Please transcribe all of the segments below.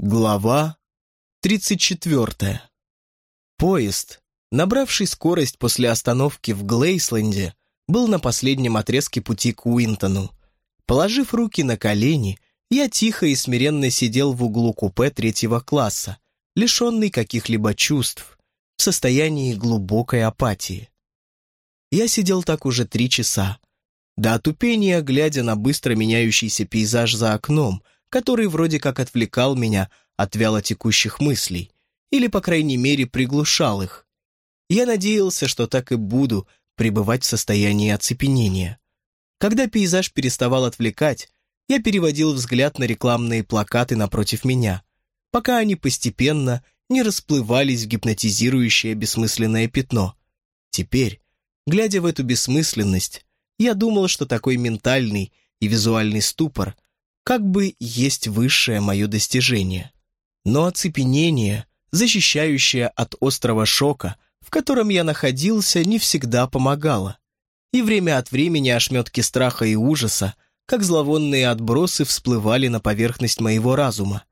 Глава 34. Поезд, набравший скорость после остановки в Глейсленде, был на последнем отрезке пути к Уинтону. Положив руки на колени, я тихо и смиренно сидел в углу купе третьего класса, лишенный каких-либо чувств, в состоянии глубокой апатии. Я сидел так уже три часа, до отупения глядя на быстро меняющийся пейзаж за окном — который вроде как отвлекал меня от вялотекущих мыслей, или, по крайней мере, приглушал их. Я надеялся, что так и буду пребывать в состоянии оцепенения. Когда пейзаж переставал отвлекать, я переводил взгляд на рекламные плакаты напротив меня, пока они постепенно не расплывались в гипнотизирующее бессмысленное пятно. Теперь, глядя в эту бессмысленность, я думал, что такой ментальный и визуальный ступор – как бы есть высшее мое достижение. Но оцепенение, защищающее от острого шока, в котором я находился, не всегда помогало. И время от времени ошметки страха и ужаса, как зловонные отбросы, всплывали на поверхность моего разума.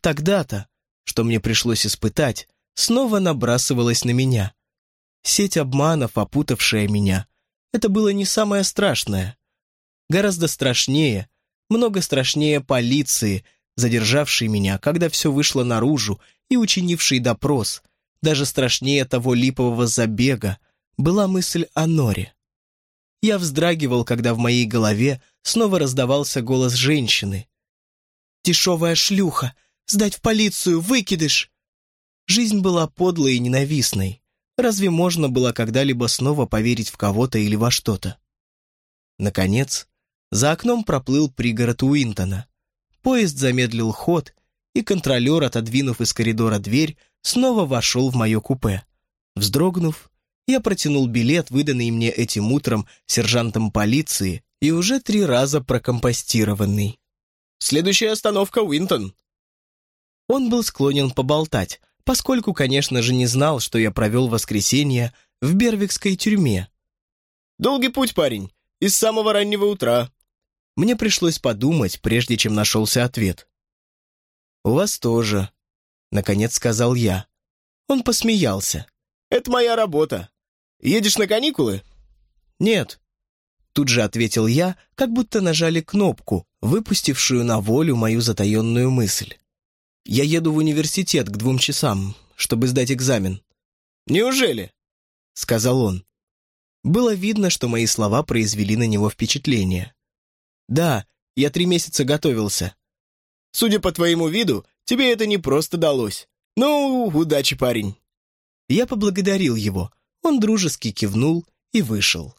Тогда-то, что мне пришлось испытать, снова набрасывалась на меня. Сеть обманов, опутавшая меня, это было не самое страшное. Гораздо страшнее — много страшнее полиции, задержавшей меня, когда все вышло наружу, и учинившей допрос, даже страшнее того липового забега, была мысль о Норе. Я вздрагивал, когда в моей голове снова раздавался голос женщины. «Дешевая шлюха! Сдать в полицию! Выкидыш!» Жизнь была подлой и ненавистной. Разве можно было когда-либо снова поверить в кого-то или во что-то? Наконец, за окном проплыл пригород Уинтона. Поезд замедлил ход, и контролер, отодвинув из коридора дверь, снова вошел в мое купе. Вздрогнув, я протянул билет, выданный мне этим утром сержантом полиции, и уже три раза прокомпостированный. «Следующая остановка Уинтон». Он был склонен поболтать, поскольку, конечно же, не знал, что я провел воскресенье в Бервикской тюрьме. «Долгий путь, парень, из самого раннего утра. Мне пришлось подумать, прежде чем нашелся ответ. «У вас тоже», — наконец сказал я. Он посмеялся. «Это моя работа. Едешь на каникулы?» «Нет», — тут же ответил я, как будто нажали кнопку, выпустившую на волю мою затаенную мысль. «Я еду в университет к двум часам, чтобы сдать экзамен». «Неужели?» — сказал он. Было видно, что мои слова произвели на него впечатление. «Да, я три месяца готовился». «Судя по твоему виду, тебе это не просто далось. Ну, удачи, парень». Я поблагодарил его. Он дружески кивнул и вышел.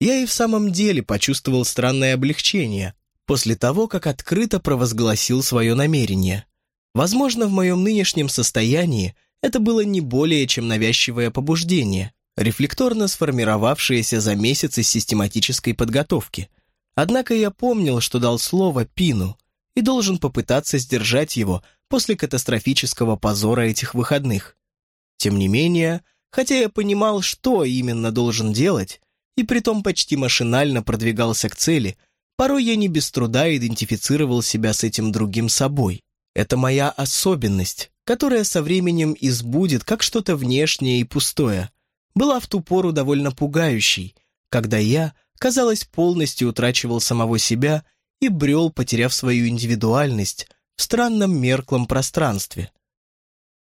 Я и в самом деле почувствовал странное облегчение после того, как открыто провозгласил свое намерение. Возможно, в моем нынешнем состоянии это было не более чем навязчивое побуждение, рефлекторно сформировавшееся за месяцы систематической подготовки. Однако я помнил, что дал слово Пину и должен попытаться сдержать его после катастрофического позора этих выходных. Тем не менее, хотя я понимал, что именно должен делать, и притом почти машинально продвигался к цели, порой я не без труда идентифицировал себя с этим другим собой. Это моя особенность, которая со временем избудет как что-то внешнее и пустое, была в ту пору довольно пугающей, когда я – казалось, полностью утрачивал самого себя и брел, потеряв свою индивидуальность в странном мерклом пространстве.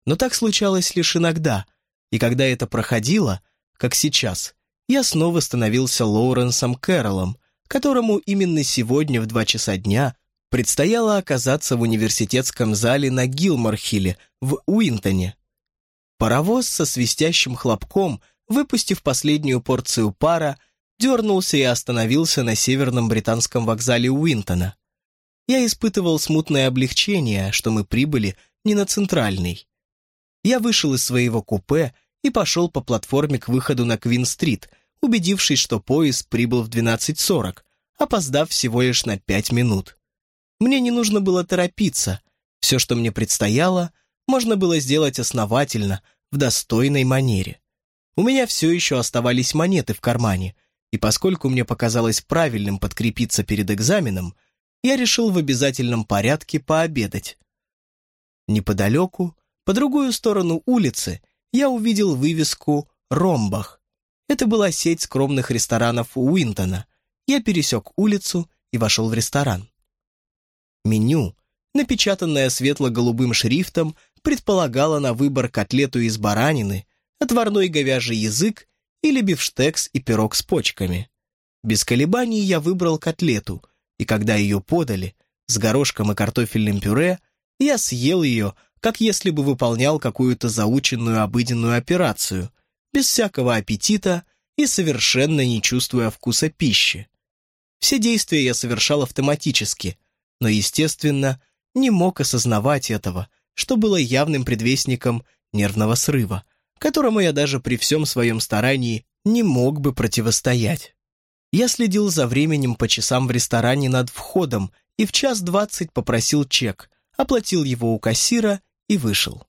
Но так случалось лишь иногда, и когда это проходило, как сейчас, я снова становился Лоуренсом Кэрроллом, которому именно сегодня в два часа дня предстояло оказаться в университетском зале на Гилморхилле в Уинтоне. Паровоз со свистящим хлопком, выпустив последнюю порцию пара, дернулся и остановился на северном британском вокзале Уинтона. Я испытывал смутное облегчение, что мы прибыли не на центральный. Я вышел из своего купе и пошел по платформе к выходу на Квин-стрит, убедившись, что поезд прибыл в 12.40, опоздав всего лишь на пять минут. Мне не нужно было торопиться. Все, что мне предстояло, можно было сделать основательно, в достойной манере. У меня все еще оставались монеты в кармане, и поскольку мне показалось правильным подкрепиться перед экзаменом, я решил в обязательном порядке пообедать. Неподалеку, по другую сторону улицы, я увидел вывеску «Ромбах». Это была сеть скромных ресторанов Уинтона. Я пересек улицу и вошел в ресторан. Меню, напечатанное светло-голубым шрифтом, предполагало на выбор котлету из баранины, отварной говяжий язык или бифштекс и пирог с почками. Без колебаний я выбрал котлету, и когда ее подали, с горошком и картофельным пюре, я съел ее, как если бы выполнял какую-то заученную обыденную операцию, без всякого аппетита и совершенно не чувствуя вкуса пищи. Все действия я совершал автоматически, но, естественно, не мог осознавать этого, что было явным предвестником нервного срыва, которому я даже при всем своем старании не мог бы противостоять. Я следил за временем по часам в ресторане над входом и в час двадцать попросил чек, оплатил его у кассира и вышел.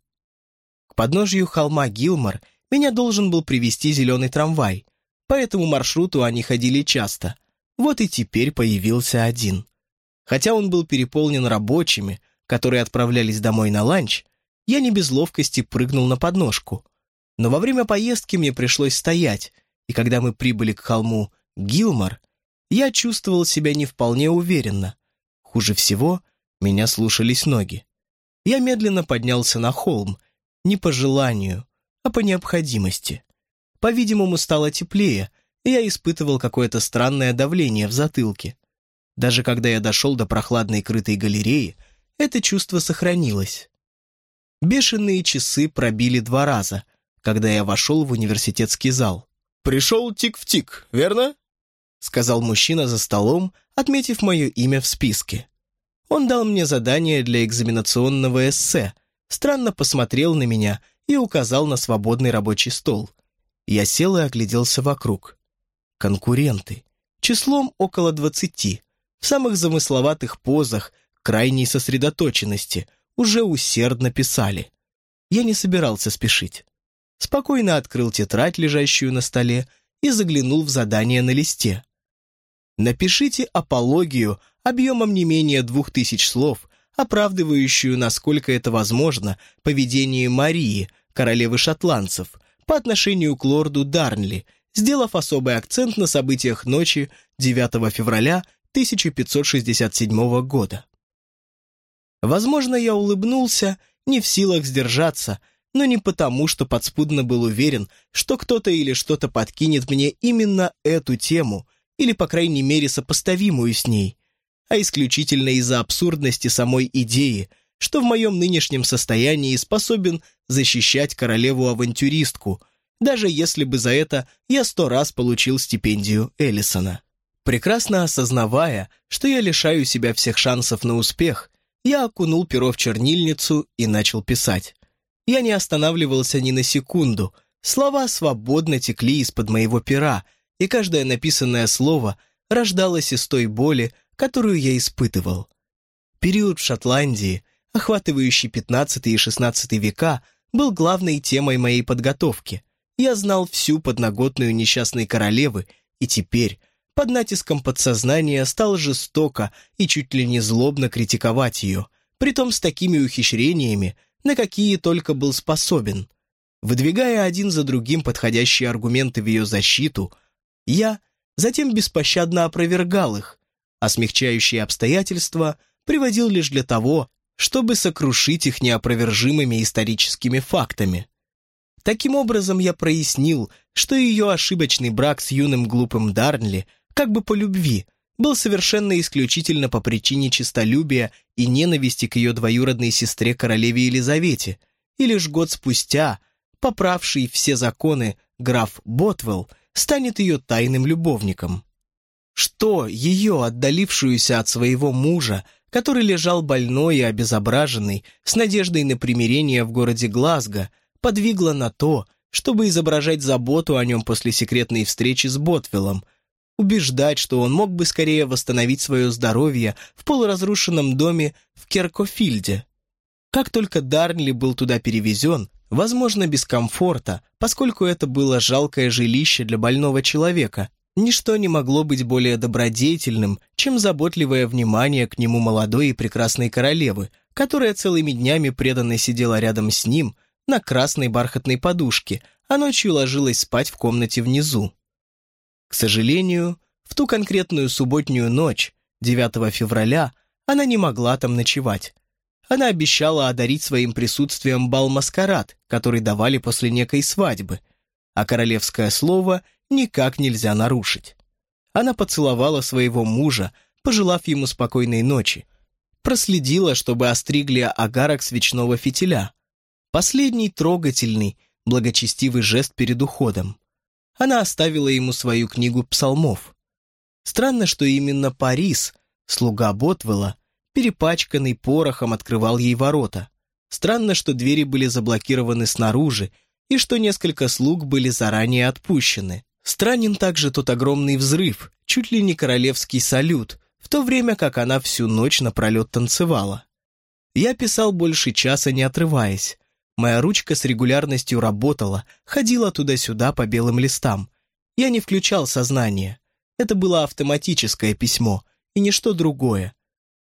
К подножью холма Гилмор меня должен был привести зеленый трамвай. По этому маршруту они ходили часто. Вот и теперь появился один. Хотя он был переполнен рабочими, которые отправлялись домой на ланч, я не без ловкости прыгнул на подножку. Но во время поездки мне пришлось стоять, и когда мы прибыли к холму Гилмор, я чувствовал себя не вполне уверенно. Хуже всего меня слушались ноги. Я медленно поднялся на холм, не по желанию, а по необходимости. По-видимому, стало теплее, и я испытывал какое-то странное давление в затылке. Даже когда я дошел до прохладной крытой галереи, это чувство сохранилось. Бешеные часы пробили два раза, когда я вошел в университетский зал. «Пришел тик в тик, верно?» сказал мужчина за столом, отметив мое имя в списке. Он дал мне задание для экзаменационного эссе, странно посмотрел на меня и указал на свободный рабочий стол. Я сел и огляделся вокруг. Конкуренты. Числом около двадцати. В самых замысловатых позах, крайней сосредоточенности, уже усердно писали. Я не собирался спешить. Спокойно открыл тетрадь, лежащую на столе, и заглянул в задание на листе. Напишите апологию объемом не менее двух тысяч слов, оправдывающую, насколько это возможно, поведение Марии, королевы шотландцев, по отношению к лорду Дарнли, сделав особый акцент на событиях ночи 9 февраля 1567 года. Возможно, я улыбнулся, не в силах сдержаться, но не потому, что подспудно был уверен, что кто-то или что-то подкинет мне именно эту тему, или, по крайней мере, сопоставимую с ней, а исключительно из-за абсурдности самой идеи, что в моем нынешнем состоянии способен защищать королеву-авантюристку, даже если бы за это я сто раз получил стипендию Эллисона. Прекрасно осознавая, что я лишаю себя всех шансов на успех, я окунул перо в чернильницу и начал писать. Я не останавливался ни на секунду, слова свободно текли из-под моего пера, и каждое написанное слово рождалось из той боли, которую я испытывал. Период в Шотландии, охватывающий 15 и 16 века, был главной темой моей подготовки. Я знал всю подноготную несчастной королевы, и теперь, под натиском подсознания, стал жестоко и чуть ли не злобно критиковать ее, притом с такими ухищрениями, на какие только был способен. Выдвигая один за другим подходящие аргументы в ее защиту – я затем беспощадно опровергал их, а смягчающие обстоятельства приводил лишь для того, чтобы сокрушить их неопровержимыми историческими фактами. Таким образом, я прояснил, что ее ошибочный брак с юным глупым Дарнли, как бы по любви, был совершенно исключительно по причине честолюбия и ненависти к ее двоюродной сестре королеве Елизавете, и лишь год спустя, поправший все законы граф Ботвелл, станет ее тайным любовником. Что ее, отдалившуюся от своего мужа, который лежал больной и обезображенный, с надеждой на примирение в городе Глазго, подвигло на то, чтобы изображать заботу о нем после секретной встречи с Ботвиллом, убеждать, что он мог бы скорее восстановить свое здоровье в полуразрушенном доме в Керкофильде. Как только Дарнли был туда перевезен, Возможно, без комфорта, поскольку это было жалкое жилище для больного человека. Ничто не могло быть более добродетельным, чем заботливое внимание к нему молодой и прекрасной королевы, которая целыми днями преданно сидела рядом с ним на красной бархатной подушке, а ночью ложилась спать в комнате внизу. К сожалению, в ту конкретную субботнюю ночь, 9 февраля, она не могла там ночевать. Она обещала одарить своим присутствием бал-маскарад, который давали после некой свадьбы, а королевское слово никак нельзя нарушить. Она поцеловала своего мужа, пожелав ему спокойной ночи, проследила, чтобы остригли агарок свечного фитиля. Последний трогательный, благочестивый жест перед уходом. Она оставила ему свою книгу псалмов. Странно, что именно Парис, слуга Ботвелла, перепачканный порохом открывал ей ворота. Странно, что двери были заблокированы снаружи, и что несколько слуг были заранее отпущены. Странен также тот огромный взрыв, чуть ли не королевский салют, в то время как она всю ночь напролет танцевала. Я писал больше часа, не отрываясь. Моя ручка с регулярностью работала, ходила туда-сюда по белым листам. Я не включал сознание. Это было автоматическое письмо, и ничто другое.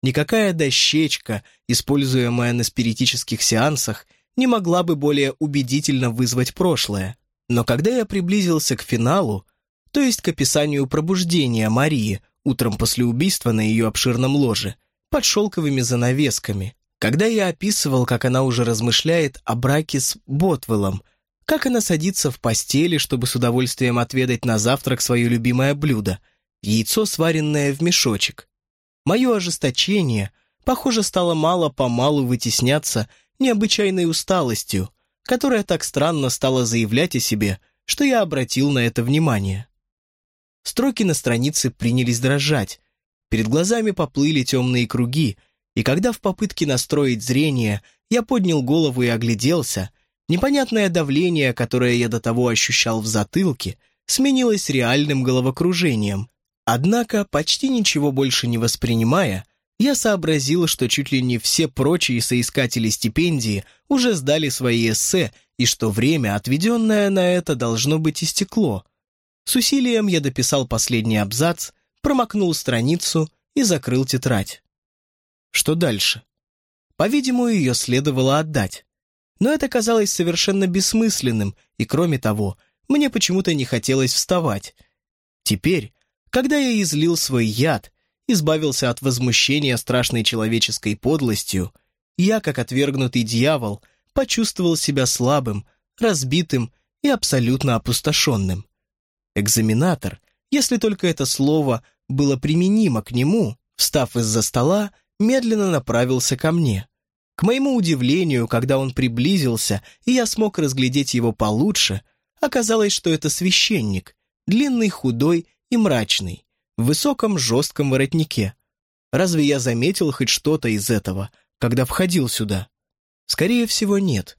Никакая дощечка, используемая на спиритических сеансах, не могла бы более убедительно вызвать прошлое. Но когда я приблизился к финалу, то есть к описанию пробуждения Марии, утром после убийства на ее обширном ложе, под шелковыми занавесками, когда я описывал, как она уже размышляет о браке с Ботвеллом, как она садится в постели, чтобы с удовольствием отведать на завтрак свое любимое блюдо – яйцо, сваренное в мешочек. Мое ожесточение, похоже, стало мало-помалу вытесняться необычайной усталостью, которая так странно стала заявлять о себе, что я обратил на это внимание. Строки на странице принялись дрожать. Перед глазами поплыли темные круги, и когда в попытке настроить зрение я поднял голову и огляделся, непонятное давление, которое я до того ощущал в затылке, сменилось реальным головокружением. Однако, почти ничего больше не воспринимая, я сообразил, что чуть ли не все прочие соискатели стипендии уже сдали свои эссе, и что время, отведенное на это, должно быть истекло. С усилием я дописал последний абзац, промокнул страницу и закрыл тетрадь. Что дальше? По-видимому, ее следовало отдать. Но это казалось совершенно бессмысленным, и кроме того, мне почему-то не хотелось вставать. Теперь, когда я излил свой яд, избавился от возмущения страшной человеческой подлостью, я, как отвергнутый дьявол, почувствовал себя слабым, разбитым и абсолютно опустошенным. Экзаменатор, если только это слово было применимо к нему, встав из-за стола, медленно направился ко мне. К моему удивлению, когда он приблизился, и я смог разглядеть его получше, оказалось, что это священник, длинный, худой и мрачный, в высоком жестком воротнике. Разве я заметил хоть что-то из этого, когда входил сюда? Скорее всего, нет.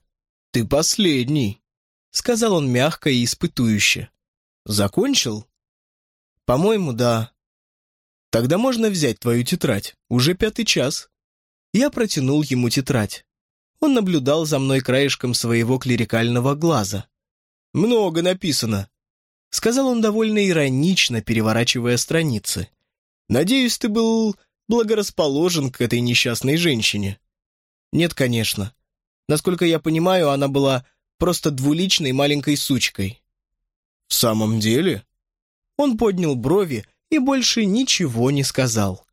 «Ты последний», — сказал он мягко и испытующе. Закончил? По-моему, да. Тогда можно взять твою тетрадь. Уже пятый час. Я протянул ему тетрадь. Он наблюдал за мной краешком своего клерикального глаза. «Много написано», — сказал он довольно иронично, переворачивая страницы. «Надеюсь, ты был благорасположен к этой несчастной женщине». «Нет, конечно. Насколько я понимаю, она была просто двуличной маленькой сучкой». «В самом деле?» Он поднял брови и больше ничего не сказал.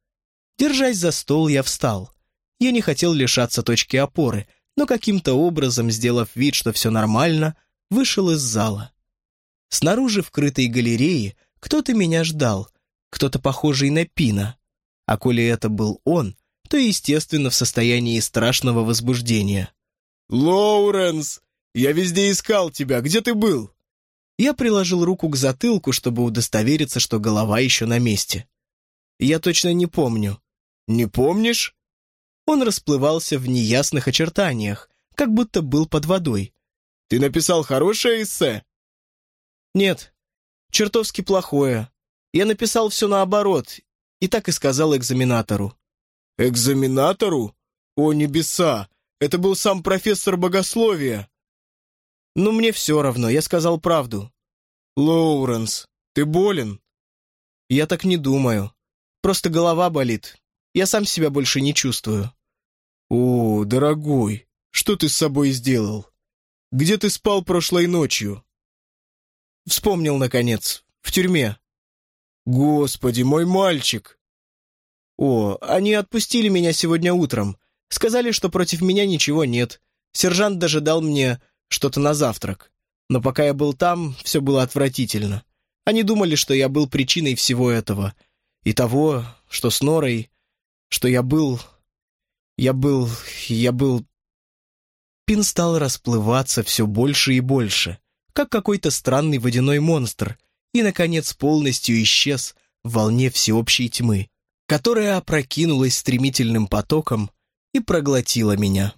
Держась за стол, я встал. Я не хотел лишаться точки опоры, но каким-то образом, сделав вид, что все нормально, вышел из зала. Снаружи в крытой галерее кто-то меня ждал, кто-то похожий на Пина. А коли это был он, то, естественно, в состоянии страшного возбуждения. «Лоуренс! Я везде искал тебя, где ты был?» Я приложил руку к затылку, чтобы удостовериться, что голова еще на месте. Я точно не помню. Не помнишь? Он расплывался в неясных очертаниях, как будто был под водой. Ты написал хорошее эссе? Нет, чертовски плохое. Я написал все наоборот, и так и сказал экзаменатору. Экзаменатору? О, небеса! Это был сам профессор богословия. «Ну, мне все равно, я сказал правду». «Лоуренс, ты болен?» «Я так не думаю. Просто голова болит. Я сам себя больше не чувствую». «О, дорогой, что ты с собой сделал? Где ты спал прошлой ночью?» Вспомнил, наконец, в тюрьме. «Господи, мой мальчик!» «О, они отпустили меня сегодня утром. Сказали, что против меня ничего нет. Сержант даже дал мне что-то на завтрак. Но пока я был там, все было отвратительно. Они думали, что я был причиной всего этого. И того, что с Норой, что я был... Я был... Я был... Пин стал расплываться все больше и больше, как какой-то странный водяной монстр, и, наконец, полностью исчез в волне всеобщей тьмы, которая опрокинулась стремительным потоком и проглотила меня.